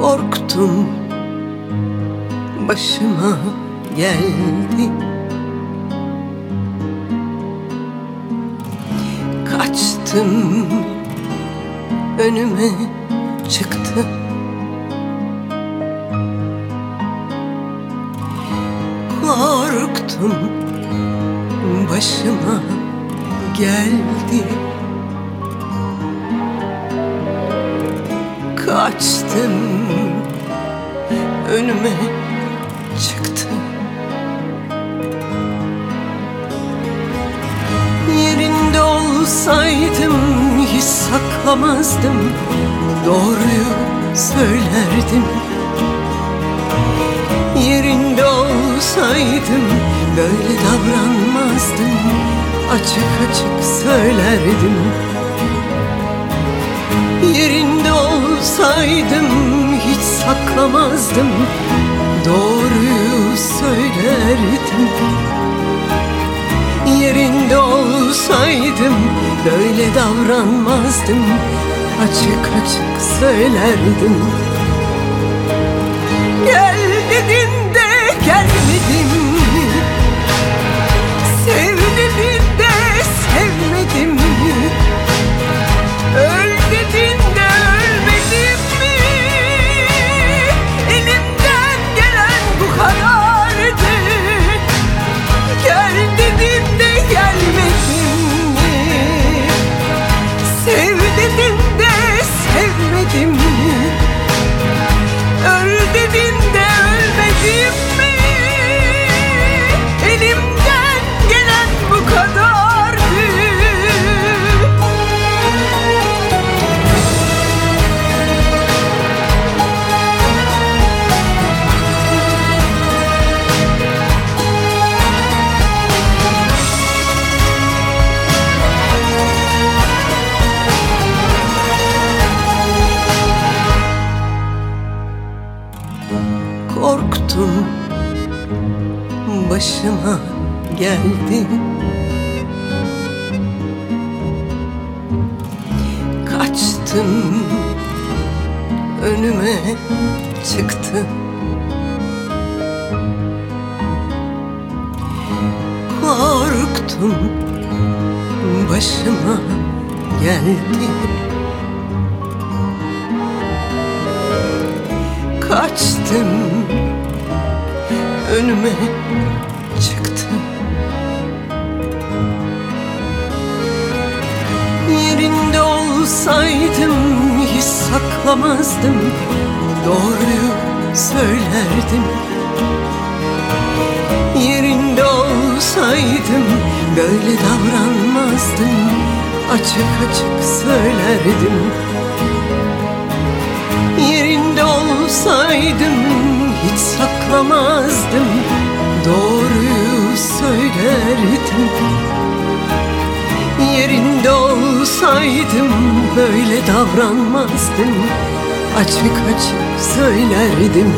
Korktum. Başıma geldi. Kaçtım. Önüme çıktı. Korktum. Başıma geldi. Kaçtım önüme çıktı. Yerinde olsaydım hiç saklamazdım Doğruyu söylerdim. Yerinde olsaydım böyle davranmazdım. Açık açık söylerdim. Yerinde olsaydım saklamazdım. Doğruyu söylerdim. Yerinde olsaydım böyle davranmazdım. Açık açık söylerdim. Gel dedin de gelmedim başıma geldi. Kaçtım önüme çıktı. Korktum başıma geldi. Kaçtım önüme saklamazdım Doğruyu söylerdim. Yerinde olsaydım böyle davranmazdım. Açık açık söylerdim. Yerinde olsaydım hiç saklamazdım. Doğruyu söylerdim. Yerinde olsaydım böyle davranmazdım. Açık açık söylerdim